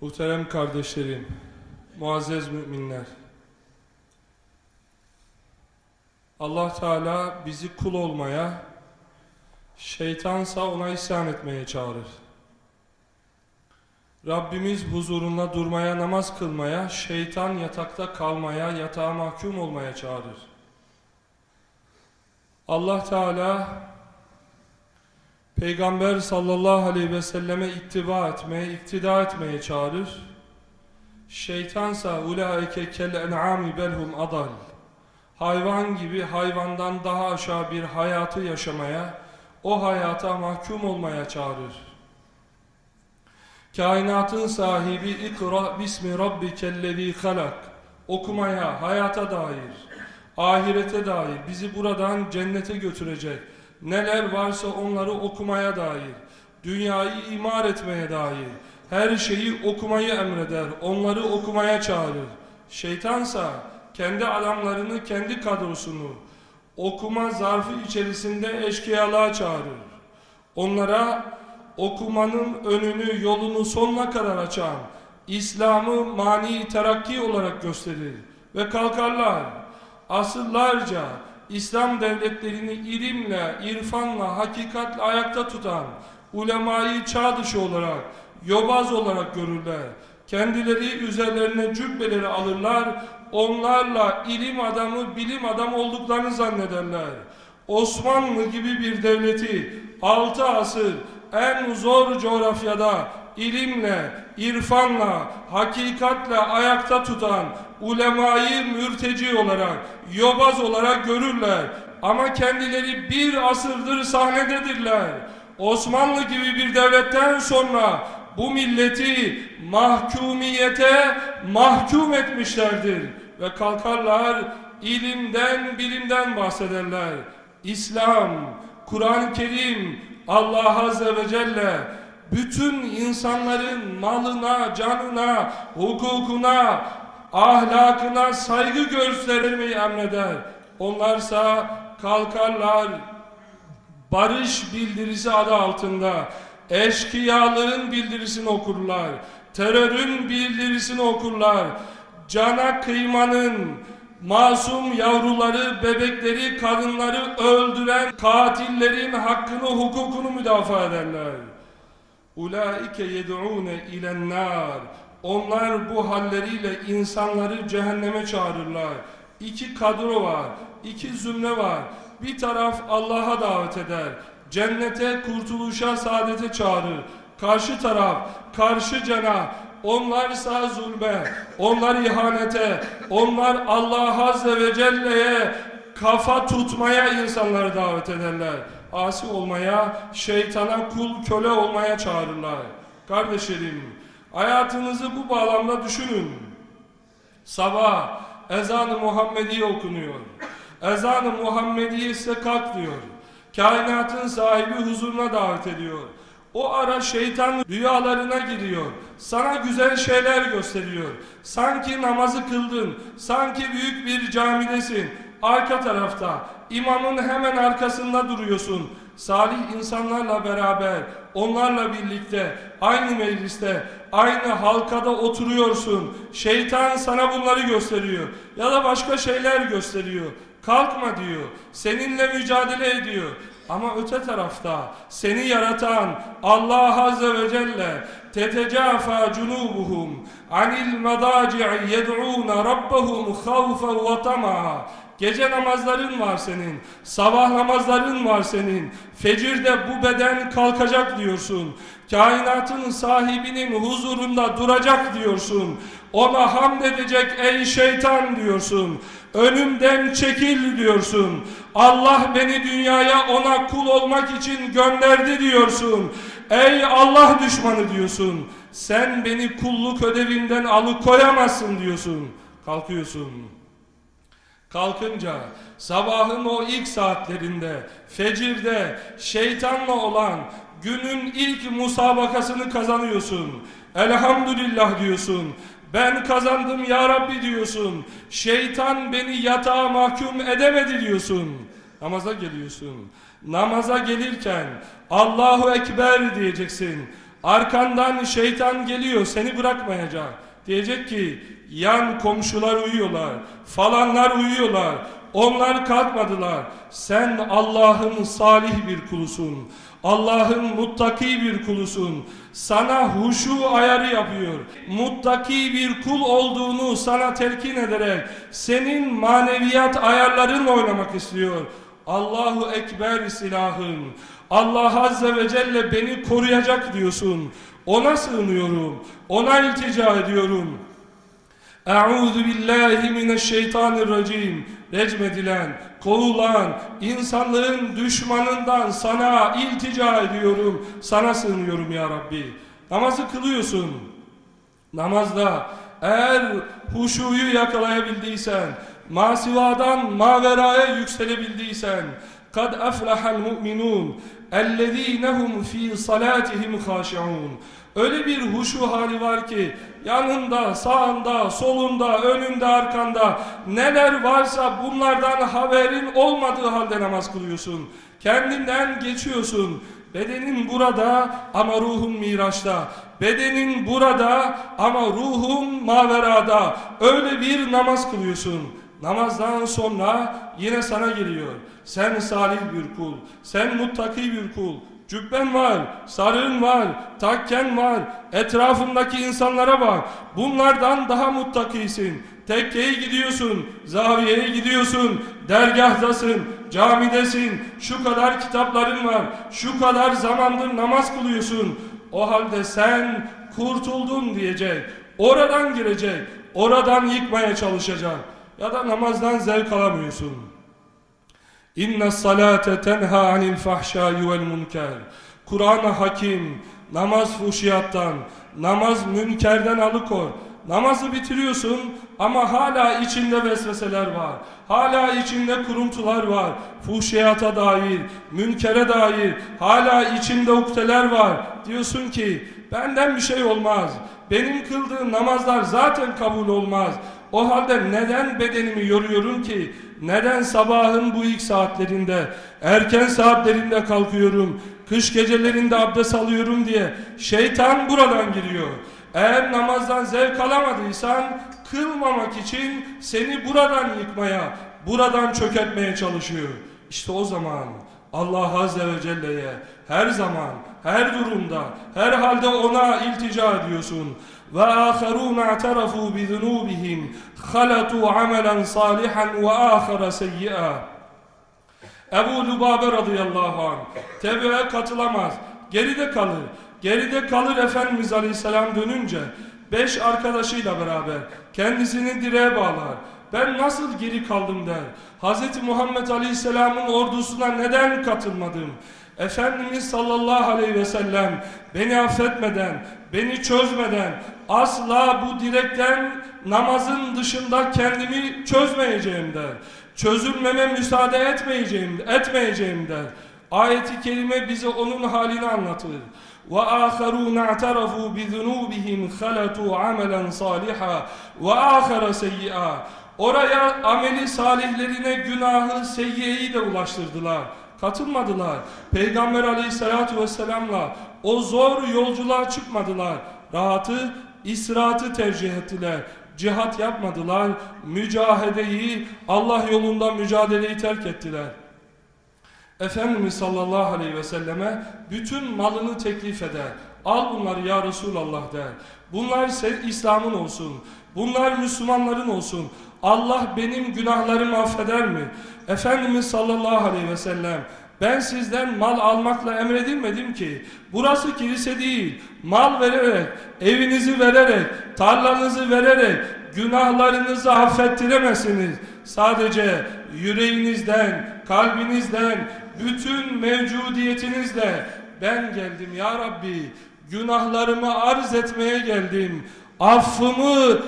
Muhterem kardeşlerim, muazzez müminler. Allah Teala bizi kul olmaya, şeytansa ona isyan etmeye çağırır. Rabbimiz huzurunda durmaya, namaz kılmaya, şeytan yatakta kalmaya, yatağa mahkum olmaya çağırır. Allah Teala Peygamber sallallahu aleyhi ve selleme ittiba etmeye, iktida etmeye çağırır. Şeytansa ulaike kel en'ami belhum adal. Hayvan gibi hayvandan daha aşağı bir hayatı yaşamaya, o hayata mahkum olmaya çağırır. Kainatın sahibi ikra bismi rabbikellezi halak. Okumaya, hayata dair, ahirete dair, bizi buradan cennete götürecek, neler varsa onları okumaya dair, dünyayı imar etmeye dair, her şeyi okumayı emreder, onları okumaya çağırır. Şeytansa kendi adamlarını, kendi kadrosunu okuma zarfı içerisinde eşkıyalığa çağırır. Onlara okumanın önünü, yolunu sonuna kadar açan, İslam'ı mani terakki olarak gösterir ve kalkarlar. Asıllarca İslam devletlerini ilimle, irfanla, hakikatle ayakta tutan ulemayı çağ dışı olarak, yobaz olarak görürler. Kendileri üzerlerine cübbeleri alırlar, onlarla ilim adamı, bilim adamı olduklarını zannederler. Osmanlı gibi bir devleti 6 asır en zor coğrafyada ilimle, irfanla, hakikatle ayakta tutan ulemayı mürteci olarak, yobaz olarak görürler. Ama kendileri bir asırdır sahnededirler. Osmanlı gibi bir devletten sonra bu milleti mahkumiyete mahkum etmişlerdir. Ve kalkarlar ilimden, bilimden bahsederler. İslam, Kur'an-ı Kerim, Allah Azze ve Celle bütün insanların malına, canına, hukukuna, ahlakına saygı göstermeyi emreder. Onlarsa kalkarlar barış bildirisi adı altında eşkıyalığın bildirisini okurlar. Terörün bildirisini okurlar. Cana kıymanın, masum yavruları, bebekleri, kadınları öldüren katillerin hakkını, hukukunu müdafaa ederler. Ulaike yed'une ilen. Onlar bu halleriyle insanları cehenneme çağırırlar. İki kadro var, iki zümre var. Bir taraf Allah'a davet eder. Cennete, kurtuluşa, saadete çağırır. Karşı taraf, karşı cana, onlarsa zulme, onlar ihanete, onlar Allah Azze ve Celle'ye kafa tutmaya insanları davet ederler. Asi olmaya, şeytana kul köle olmaya çağırırlar. Kardeşlerim, hayatınızı bu bağlamda düşünün. Sabah ezan-ı Muhammediye okunuyor. Ezan-ı Muhammediye size kalk diyor. Kainatın sahibi huzuruna davet ediyor. O ara şeytan rüyalarına giriyor. Sana güzel şeyler gösteriyor. Sanki namazı kıldın. Sanki büyük bir camidesin. Arka tarafta imamın hemen arkasında duruyorsun. Salih insanlarla beraber, onlarla birlikte, aynı mecliste, aynı halkada oturuyorsun. Şeytan sana bunları gösteriyor. Ya da başka şeyler gösteriyor. Kalkma diyor. Seninle mücadele ediyor. Ama öte tarafta seni yaratan Allah Azze ve Celle tetecafa cunubuhum anil madaci'i yed'una rabbahum havfen ve tama'a Gece namazların var senin, sabah namazların var senin, fecirde bu beden kalkacak diyorsun, kainatın sahibinin huzurunda duracak diyorsun, ona hamd edecek ey şeytan diyorsun, önümden çekil diyorsun, Allah beni dünyaya ona kul olmak için gönderdi diyorsun, ey Allah düşmanı diyorsun, sen beni kulluk ödevinden alıkoyamazsın diyorsun, kalkıyorsun. Kalkınca sabahın o ilk saatlerinde fecirde şeytanla olan günün ilk musabakasını kazanıyorsun. Elhamdülillah diyorsun. Ben kazandım ya Rabbi diyorsun. Şeytan beni yatağa mahkum edemedi diyorsun. Namaza geliyorsun. Namaza gelirken Allahu Ekber diyeceksin. Arkandan şeytan geliyor seni bırakmayacak. Diyecek ki yan komşular uyuyorlar, falanlar uyuyorlar. Onlar kalkmadılar. Sen Allah'ın salih bir kulusun. Allah'ın muttaki bir kulusun. Sana huşu ayarı yapıyor. Muttaki bir kul olduğunu sana telkin ederek senin maneviyat ayarlarınla oynamak istiyor. Allahu Ekber silahım. Allah Azze ve Celle beni koruyacak diyorsun. Ona sığınıyorum. Ona iltica ediyorum. Euzu billahi mineşşeytanirracim. Recm edilen, kovulan, insanlığın düşmanından sana iltica ediyorum. Sana sığınıyorum ya Rabbi. Namazı kılıyorsun. Namazda eğer huşuyu yakalayabildiysen, masivadan maveraya yükselebildiysen, kad aflahal mu'minun ellezinehum fi salatihim haşiun. Öyle bir huşu hali var ki yanında, sağında, solunda, önünde, arkanda neler varsa bunlardan haberin olmadığı halde namaz kılıyorsun. Kendinden geçiyorsun. Bedenin burada ama ruhun miraçta. Bedenin burada ama ruhun maverada. Öyle bir namaz kılıyorsun. Namazdan sonra yine sana geliyor. Sen salih bir kul, sen muttaki bir kul. Cübben var, sarığın var, takken var, etrafındaki insanlara bak. Bunlardan daha muttakisin. Tekkeye gidiyorsun, zaviyeye gidiyorsun, dergahdasın, camidesin, şu kadar kitapların var, şu kadar zamandır namaz kılıyorsun. O halde sen kurtuldun diyecek, oradan girecek, oradan yıkmaya çalışacak ya da namazdan zevk alamıyorsun. İnne salate tenha anil fahşai vel münker. Kur'an-ı Hakim namaz fuşiyattan, namaz münkerden alıkor. Namazı bitiriyorsun ama hala içinde vesveseler var. Hala içinde kuruntular var. Fuhşiyata dair, münkere dair, hala içinde ukteler var. Diyorsun ki benden bir şey olmaz. Benim kıldığım namazlar zaten kabul olmaz. O halde neden bedenimi yoruyorum ki? Neden sabahın bu ilk saatlerinde, erken saatlerinde kalkıyorum, kış gecelerinde abdest alıyorum diye şeytan buradan giriyor. Eğer namazdan zevk alamadıysan kılmamak için seni buradan yıkmaya, buradan çökertmeye çalışıyor. İşte o zaman Allah Azze ve Celle'ye her zaman, her durumda, her halde ona iltica ediyorsun. Bi zunûbihim halatu amelen salihan ve âkhara seyyi'a. Ebu Lübabe radıyallahu anh tebe'e katılamaz. Geride kalır. Geride kalır Efendimiz Aleyhisselam dönünce beş arkadaşıyla beraber kendisini direğe bağlar. Ben nasıl geri kaldım der. Hz. Muhammed Aleyhisselam'ın ordusuna neden katılmadım? Efendimiz sallallahu aleyhi ve sellem beni affetmeden, beni çözmeden asla bu direkten namazın dışında kendimi çözmeyeceğim der. Çözülmeme müsaade etmeyeceğim, etmeyeceğim der. Ayeti kerime bize onun halini anlatır. وآخرون اعترفوا بذنوبهم خلطوا عملا صالحا وآخر سيئا Oraya ameli salihlerine günahı seyyiyeyi de ulaştırdılar. Katılmadılar. Peygamber aleyhissalatu vesselamla o zor yolculuğa çıkmadılar. Rahatı, isratı tercih ettiler. Cihat yapmadılar. Mücahedeyi, Allah yolunda mücadeleyi terk ettiler. Efendimiz sallallahu aleyhi ve selleme bütün malını teklif eder. Al bunları ya Resulallah der. Bunlar İslam'ın olsun. Bunlar Müslümanların olsun. Allah benim günahlarımı affeder mi? Efendimiz sallallahu aleyhi ve sellem ben sizden mal almakla emredilmedim ki. Burası kilise değil. Mal vererek, evinizi vererek, tarlanızı vererek günahlarınızı affettiremezsiniz. Sadece yüreğinizden, kalbinizden, bütün mevcudiyetinizle ben geldim ya Rabbi. Günahlarımı arz etmeye geldim. Affımı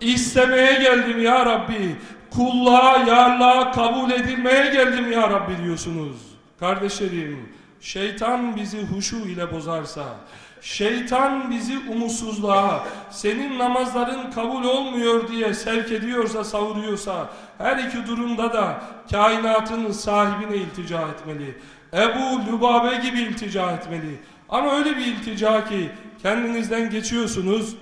istemeye geldim ya Rabbi. Kulluğa, yarlığa kabul edilmeye geldim ya Rabbi diyorsunuz. Kardeşlerim, şeytan bizi huşu ile bozarsa, şeytan bizi umutsuzluğa, senin namazların kabul olmuyor diye sevk ediyorsa, savuruyorsa, her iki durumda da kainatın sahibine iltica etmeli. Ebu Lübabe gibi iltica etmeli. Ama öyle bir iltica ki kendinizden geçiyorsunuz.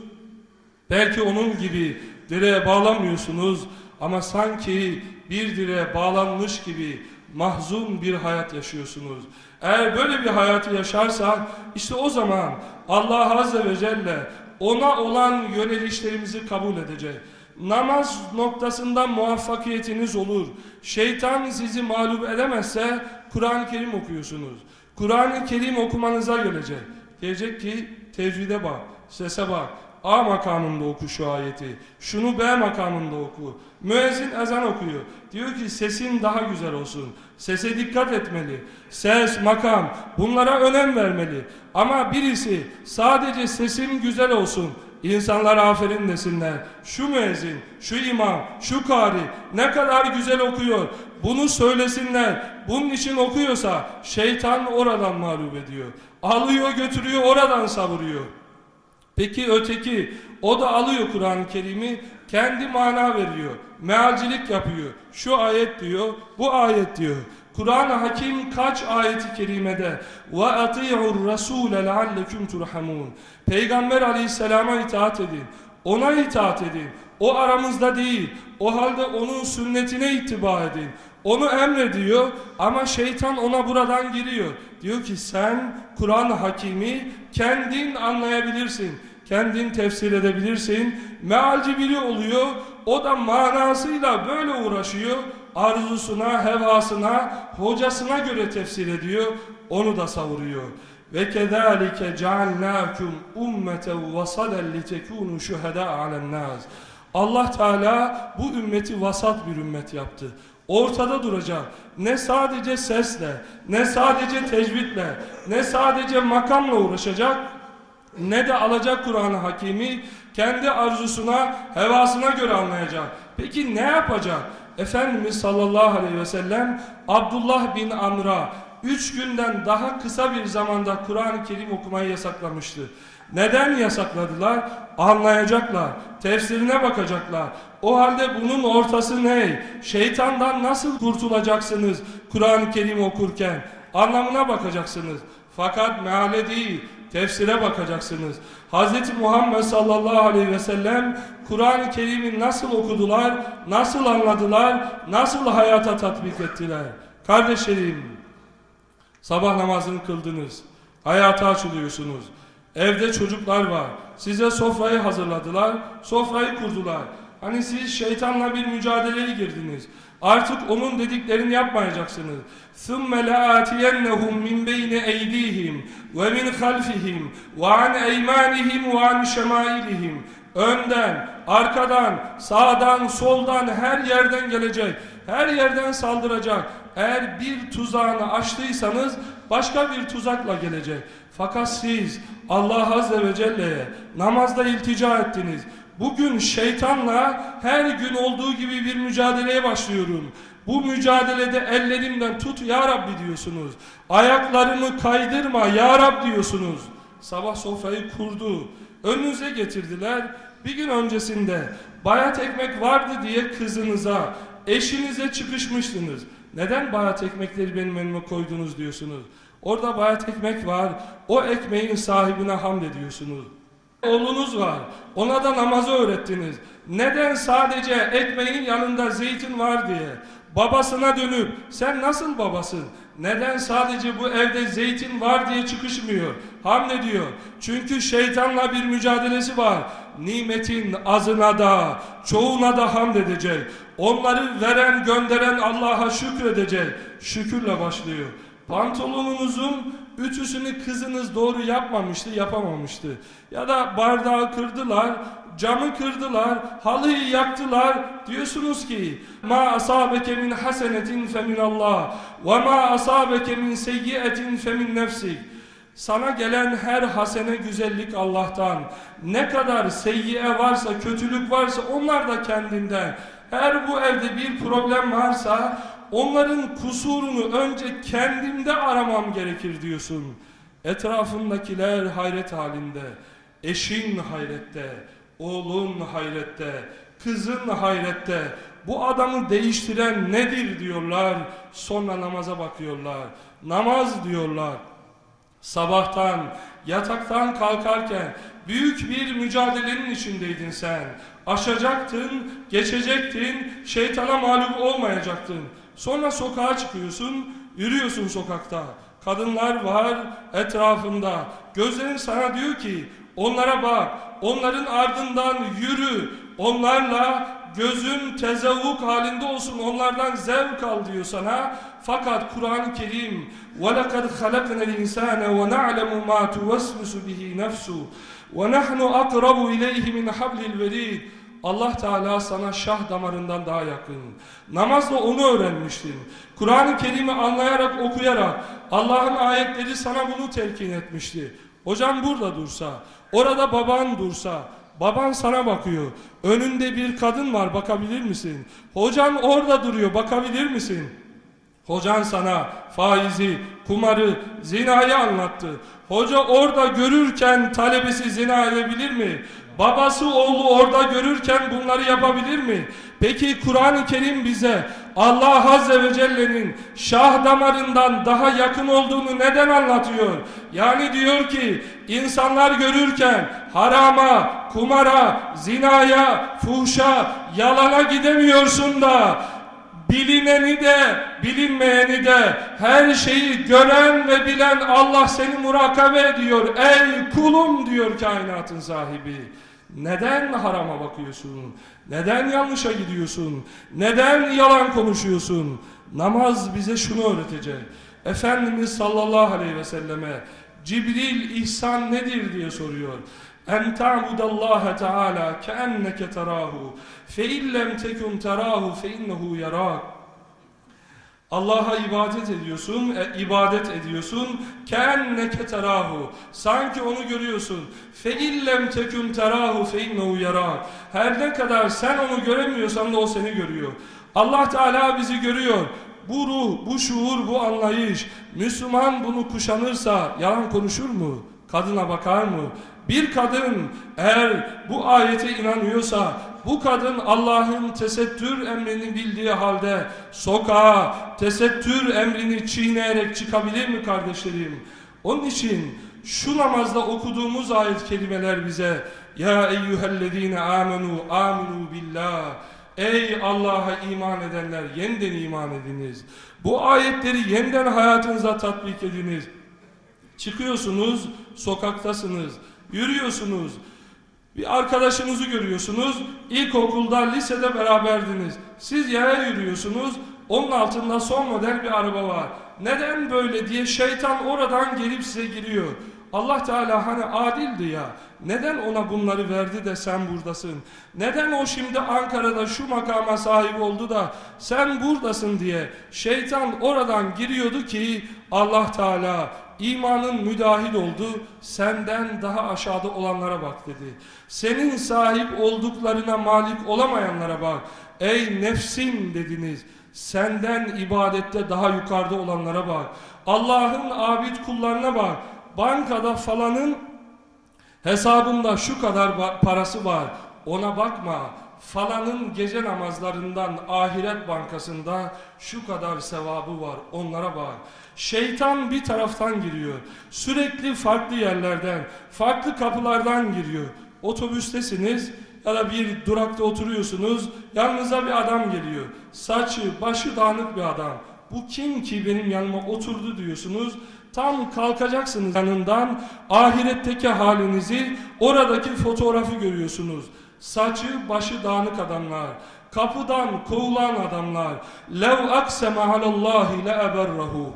Belki onun gibi direğe bağlamıyorsunuz ama sanki bir direğe bağlanmış gibi mahzun bir hayat yaşıyorsunuz. Eğer böyle bir hayatı yaşarsak işte o zaman Allah Azze ve Celle ona olan yönelişlerimizi kabul edecek. Namaz noktasında muvaffakiyetiniz olur. Şeytan sizi mağlup edemezse Kur'an-ı Kerim okuyorsunuz. Kur'an-ı Kerim okumanıza gelecek. Diyecek ki tecvide bak, sese bak. A makamında oku şu ayeti. Şunu B makamında oku. Müezzin ezan okuyor. Diyor ki sesin daha güzel olsun. Sese dikkat etmeli. Ses, makam bunlara önem vermeli. Ama birisi sadece sesim güzel olsun. İnsanlar aferin desinler. Şu müezzin, şu imam, şu kari ne kadar güzel okuyor. Bunu söylesinler. Bunun için okuyorsa şeytan oradan mağlup ediyor. Alıyor götürüyor oradan savuruyor. Peki öteki o da alıyor Kur'an-ı Kerim'i kendi mana veriyor. Mealcilik yapıyor. Şu ayet diyor, bu ayet diyor. Kur'an-ı Hakim kaç ayeti kerimede ve ati'ur rasule leallekum turhamun. Peygamber Aleyhisselam'a itaat edin. Ona itaat edin. O aramızda değil. O halde onun sünnetine ittiba edin. Onu emrediyor ama şeytan ona buradan giriyor. Diyor ki sen Kur'an-ı Hakimi kendin anlayabilirsin. Kendin tefsir edebilirsin. Mealci biri oluyor. O da manasıyla böyle uğraşıyor. Arzusuna, hevasına, hocasına göre tefsir ediyor. Onu da savuruyor. Ve kezalike cealnakum ummeten vasalan litekunu şuhada alen nas. Allah Teala bu ümmeti vasat bir ümmet yaptı. Ortada duracak. Ne sadece sesle, ne sadece tecvidle, ne sadece makamla uğraşacak, ne de alacak Kur'an-ı Hakimi kendi arzusuna, hevasına göre anlayacak. Peki ne yapacak? Efendimiz sallallahu aleyhi ve sellem Abdullah bin Amr'a üç günden daha kısa bir zamanda Kur'an-ı Kerim okumayı yasaklamıştı. Neden yasakladılar? Anlayacaklar. Tefsirine bakacaklar. O halde bunun ortası ne? Şeytandan nasıl kurtulacaksınız Kur'an-ı Kerim okurken? Anlamına bakacaksınız. Fakat meale değil, tefsire bakacaksınız. Hz. Muhammed sallallahu aleyhi ve sellem Kur'an-ı Kerim'i nasıl okudular, nasıl anladılar, nasıl hayata tatbik ettiler? Kardeşlerim, sabah namazını kıldınız, hayata açılıyorsunuz. Evde çocuklar var. Size sofrayı hazırladılar, sofrayı kurdular. Hani siz şeytanla bir mücadeleye girdiniz. Artık onun dediklerini yapmayacaksınız. ثُمَّ لَآتِيَنَّهُمْ مِنْ بَيْنِ اَيْدِيهِمْ وَمِنْ خَلْفِهِمْ وَعَنْ اَيْمَانِهِمْ وَعَنْ شَمَائِلِهِمْ Önden, arkadan, sağdan, soldan her yerden gelecek. Her yerden saldıracak. Eğer bir tuzağını açtıysanız başka bir tuzakla gelecek. Fakat siz Allah Azze ve Celle'ye namazda iltica ettiniz. Bugün şeytanla her gün olduğu gibi bir mücadeleye başlıyorum. Bu mücadelede ellerimden tut ya Rabbi diyorsunuz. Ayaklarımı kaydırma ya Rab diyorsunuz. Sabah sofrayı kurdu. Önünüze getirdiler. Bir gün öncesinde bayat ekmek vardı diye kızınıza, eşinize çıkışmıştınız. Neden bayat ekmekleri benim önüme koydunuz diyorsunuz. Orada bayat ekmek var. O ekmeğin sahibine hamd ediyorsunuz. Oğlunuz var. Ona da namazı öğrettiniz. Neden sadece ekmeğin yanında zeytin var diye. Babasına dönüp sen nasıl babasın? Neden sadece bu evde zeytin var diye çıkışmıyor? Hamd ediyor. Çünkü şeytanla bir mücadelesi var. Nimetin azına da, çoğuna da hamd edecek. Onları veren, gönderen Allah'a şükredecek. Şükürle başlıyor. Pantolonunuzun ütüsünü kızınız doğru yapmamıştı, yapamamıştı. Ya da bardağı kırdılar, camı kırdılar, halıyı yaktılar. Diyorsunuz ki: "Ma asabeke min hasenetin fe min Allah ve ma asabeke min seyyiatin fe min nefsik." Sana gelen her hasene güzellik Allah'tan. Ne kadar seyyiye varsa, kötülük varsa onlar da kendinden. Her bu evde bir problem varsa onların kusurunu önce kendimde aramam gerekir diyorsun. Etrafındakiler hayret halinde. Eşin hayrette, oğlun hayrette, kızın hayrette. Bu adamı değiştiren nedir diyorlar. Sonra namaza bakıyorlar. Namaz diyorlar. Sabahtan, yataktan kalkarken büyük bir mücadelenin içindeydin sen. Aşacaktın, geçecektin, şeytana mağlup olmayacaktın. Sonra sokağa çıkıyorsun, yürüyorsun sokakta. Kadınlar var etrafında. Gözlerin sana diyor ki onlara bak, onların ardından yürü, onlarla gözün tezevvuk halinde olsun, onlardan zevk al diyor sana. Fakat Kur'an-ı Kerim وَلَقَدْ خَلَقْنَا الْاِنْسَانَ وَنَعْلَمُ مَا تُوَسْوِسُ بِهِ نَفْسُ وَنَحْنُ أَقْرَبُ إِلَيْهِ مِنْ حَبْلِ الْوَرِيدِ Allah Teala sana şah damarından daha yakın. Namazla onu öğrenmiştin. Kur'an-ı Kerim'i anlayarak, okuyarak Allah'ın ayetleri sana bunu telkin etmişti. Hocam burada dursa, orada baban dursa, baban sana bakıyor. Önünde bir kadın var, bakabilir misin? Hocan orada duruyor, bakabilir misin? Hocan sana faizi, kumarı, zinayı anlattı. Hoca orada görürken talebesi zina edebilir mi? Babası oğlu orada görürken bunları yapabilir mi? Peki Kur'an-ı Kerim bize Allah Azze ve Celle'nin şah damarından daha yakın olduğunu neden anlatıyor? Yani diyor ki insanlar görürken harama, kumara, zinaya, fuhşa, yalana gidemiyorsun da bilineni de bilinmeyeni de her şeyi gören ve bilen Allah seni murakabe ediyor. Ey kulum diyor kainatın sahibi. Neden harama bakıyorsun? Neden yanlışa gidiyorsun? Neden yalan konuşuyorsun? Namaz bize şunu öğretecek. Efendimiz sallallahu aleyhi ve selleme Cibril ihsan nedir diye soruyor. En ta'budallaha teala keenneke terahu fe illem tekun terahu fe innehu yarak. Allah'a ibadet ediyorsun, e, ibadet ediyorsun. Keenneke terahu. Sanki onu görüyorsun. Fe illem tekun terahu fe innehu yarak. Her ne kadar sen onu göremiyorsan da o seni görüyor. Allah Teala bizi görüyor. Bu ruh, bu şuur, bu anlayış, Müslüman bunu kuşanırsa yalan konuşur mu? Kadına bakar mı? Bir kadın eğer bu ayete inanıyorsa, bu kadın Allah'ın tesettür emrini bildiği halde sokağa tesettür emrini çiğneyerek çıkabilir mi kardeşlerim? Onun için şu namazda okuduğumuz ayet kelimeler bize Ya eyyühellezine amenu aminu billah Ey Allah'a iman edenler yeniden iman ediniz. Bu ayetleri yeniden hayatınıza tatbik ediniz. Çıkıyorsunuz, sokaktasınız, yürüyorsunuz. Bir arkadaşınızı görüyorsunuz. İlkokulda, lisede beraberdiniz. Siz yaya yürüyorsunuz. Onun altında son model bir araba var. Neden böyle diye şeytan oradan gelip size giriyor. Allah Teala hani adildi ya. Neden ona bunları verdi de sen buradasın? Neden o şimdi Ankara'da şu makama sahip oldu da sen buradasın diye şeytan oradan giriyordu ki Allah Teala imanın müdahil oldu. Senden daha aşağıda olanlara bak dedi. Senin sahip olduklarına malik olamayanlara bak. Ey nefsin dediniz. Senden ibadette daha yukarıda olanlara bak. Allah'ın abid kullarına bak. Bankada falanın hesabında şu kadar parası var. Ona bakma. Falanın gece namazlarından ahiret bankasında şu kadar sevabı var. Onlara bak. Şeytan bir taraftan giriyor. Sürekli farklı yerlerden, farklı kapılardan giriyor. Otobüstesiniz ya da bir durakta oturuyorsunuz. Yanınıza bir adam geliyor. Saçı, başı dağınık bir adam. Bu kim ki benim yanıma oturdu diyorsunuz. Tam kalkacaksınız yanından ahiretteki halinizi oradaki fotoğrafı görüyorsunuz. Saçı başı dağınık adamlar. Kapıdan kovulan adamlar. Lev akseme alallahi le eberrahu.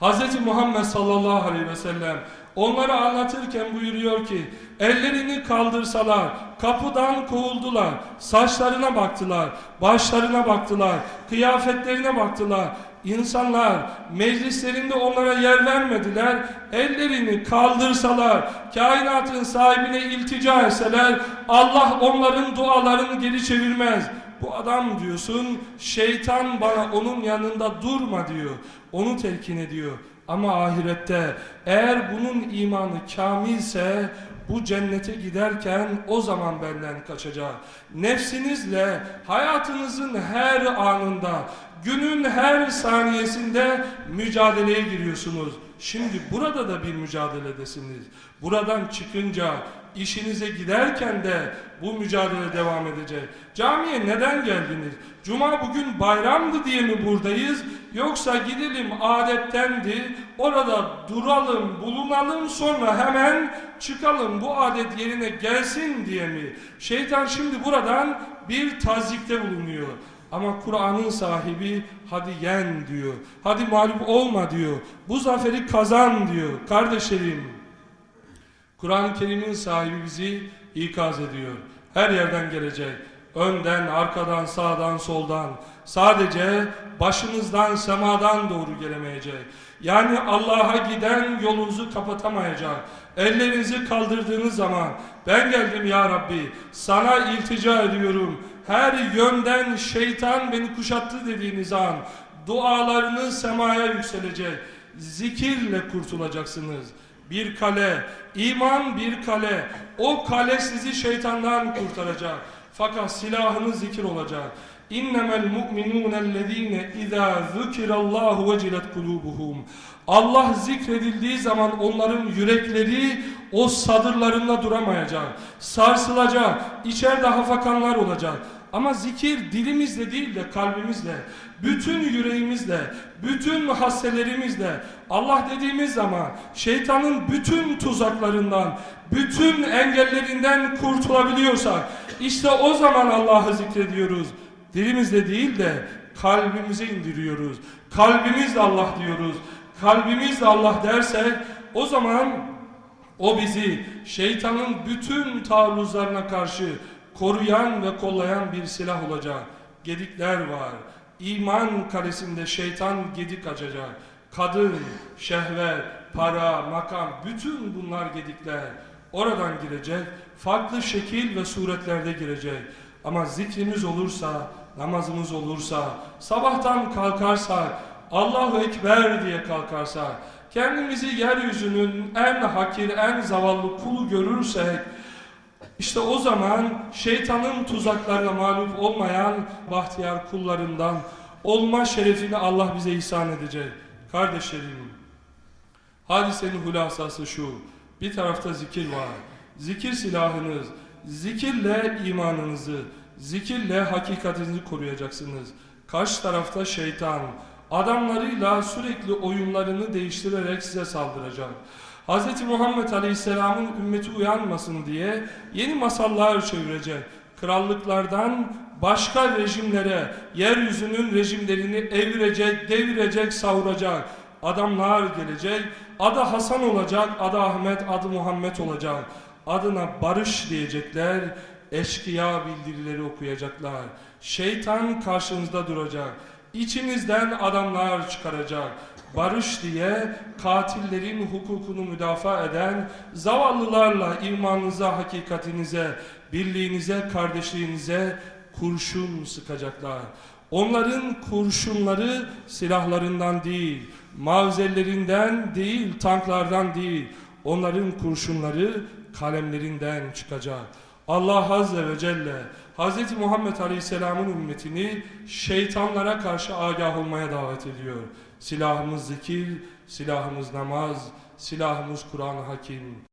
Hz. Muhammed sallallahu aleyhi ve sellem onları anlatırken buyuruyor ki ellerini kaldırsalar kapıdan kovuldular saçlarına baktılar başlarına baktılar kıyafetlerine baktılar İnsanlar meclislerinde onlara yer vermediler. Ellerini kaldırsalar, kainatın sahibine iltica etseler Allah onların dualarını geri çevirmez. Bu adam diyorsun şeytan bana onun yanında durma diyor. Onu telkin ediyor. Ama ahirette eğer bunun imanı kamilse bu cennete giderken o zaman benden kaçacak. Nefsinizle hayatınızın her anında, günün her saniyesinde mücadeleye giriyorsunuz. Şimdi burada da bir mücadeledesiniz. Buradan çıkınca işinize giderken de bu mücadele devam edecek. Camiye neden geldiniz? Cuma bugün bayramdı diye mi buradayız? Yoksa gidelim adettendi, orada duralım, bulunalım sonra hemen çıkalım bu adet yerine gelsin diye mi? Şeytan şimdi buradan bir tazikte bulunuyor. Ama Kur'an'ın sahibi hadi yen diyor. Hadi mağlup olma diyor. Bu zaferi kazan diyor. Kardeşlerim Kur'an-ı Kerim'in sahibi bizi ikaz ediyor. Her yerden gelecek. Önden, arkadan, sağdan, soldan. Sadece başınızdan, semadan doğru gelemeyecek. Yani Allah'a giden yolunuzu kapatamayacak. Ellerinizi kaldırdığınız zaman ben geldim ya Rabbi sana iltica ediyorum. Her yönden şeytan beni kuşattı dediğiniz an dualarınız semaya yükselecek. Zikirle kurtulacaksınız. Bir kale, iman bir kale. O kale sizi şeytandan kurtaracak. Fakat silahınız zikir olacak. İnnemel mu'minûnellezîne izâ zükirallâhu vecilet kulûbuhum. Allah zikredildiği zaman onların yürekleri o sadırlarında duramayacak. Sarsılacak. İçeride hafakanlar olacak. Ama zikir dilimizle değil de kalbimizle, bütün yüreğimizle, bütün hasselerimizle Allah dediğimiz zaman şeytanın bütün tuzaklarından, bütün engellerinden kurtulabiliyorsak işte o zaman Allah'ı zikrediyoruz. Dilimizle değil de kalbimize indiriyoruz. Kalbimizle Allah diyoruz. Kalbimizle Allah dersek o zaman o bizi şeytanın bütün taarruzlarına karşı koruyan ve kollayan bir silah olacak. Gedikler var. İman kalesinde şeytan gedik açacak. Kadın, şehvet, para, makam bütün bunlar gedikler. Oradan girecek. Farklı şekil ve suretlerde girecek. Ama zikrimiz olursa, namazımız olursa, sabahtan kalkarsak, Allahu Ekber diye kalkarsak, kendimizi yeryüzünün en hakir, en zavallı kulu görürsek, işte o zaman şeytanın tuzaklarına mağlup olmayan bahtiyar kullarından olma şerefini Allah bize ihsan edecek. Kardeşlerim, hadisenin hulasası şu, bir tarafta zikir var. Zikir silahınız, zikirle imanınızı, zikirle hakikatinizi koruyacaksınız. Karşı tarafta şeytan, adamlarıyla sürekli oyunlarını değiştirerek size saldıracak. Hz. Muhammed Aleyhisselam'ın ümmeti uyanmasın diye yeni masallar çevirecek. Krallıklardan başka rejimlere, yeryüzünün rejimlerini evirecek, devirecek, savuracak adamlar gelecek. Adı Hasan olacak, adı Ahmet, adı Muhammed olacak. Adına barış diyecekler, eşkıya bildirileri okuyacaklar. Şeytan karşınızda duracak. İçinizden adamlar çıkaracak. Barış diye katillerin hukukunu müdafaa eden zavallılarla imanınıza, hakikatinize, birliğinize, kardeşliğinize kurşun sıkacaklar. Onların kurşunları silahlarından değil, mavzellerinden değil, tanklardan değil. Onların kurşunları kalemlerinden çıkacak. Allah Azze ve Celle Hz. Muhammed Aleyhisselam'ın ümmetini şeytanlara karşı agah olmaya davet ediyor. Silahımız zikir, silahımız namaz, silahımız Kur'an-ı Hakim.